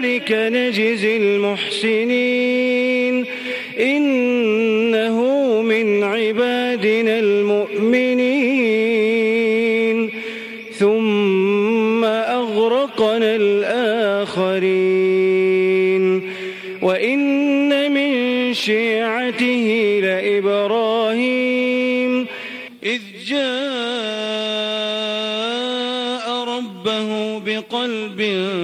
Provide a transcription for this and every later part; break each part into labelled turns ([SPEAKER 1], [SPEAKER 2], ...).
[SPEAKER 1] كذلك نجزي المحسنين. إنه من عبادنا المؤمنين. ثم أغرقنا الآخرين. وإن من شيعته لإبراهيم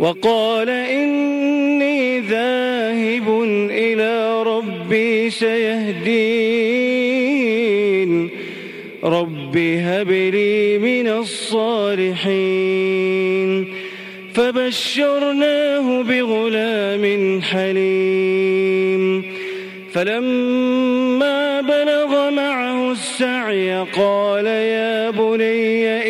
[SPEAKER 1] وقال إني ذاهب إلى ربي سيهدين. رب هب لي من الصالحين. فبشرناه بغلام حليم. فلما بلغ معه السعي قال يا بني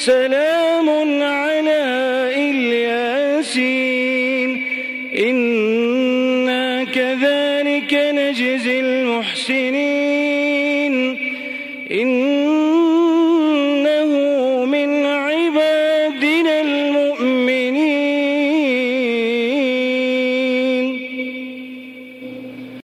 [SPEAKER 1] سلام على إلياسين. إنا كذلك نجزي المحسنين. إن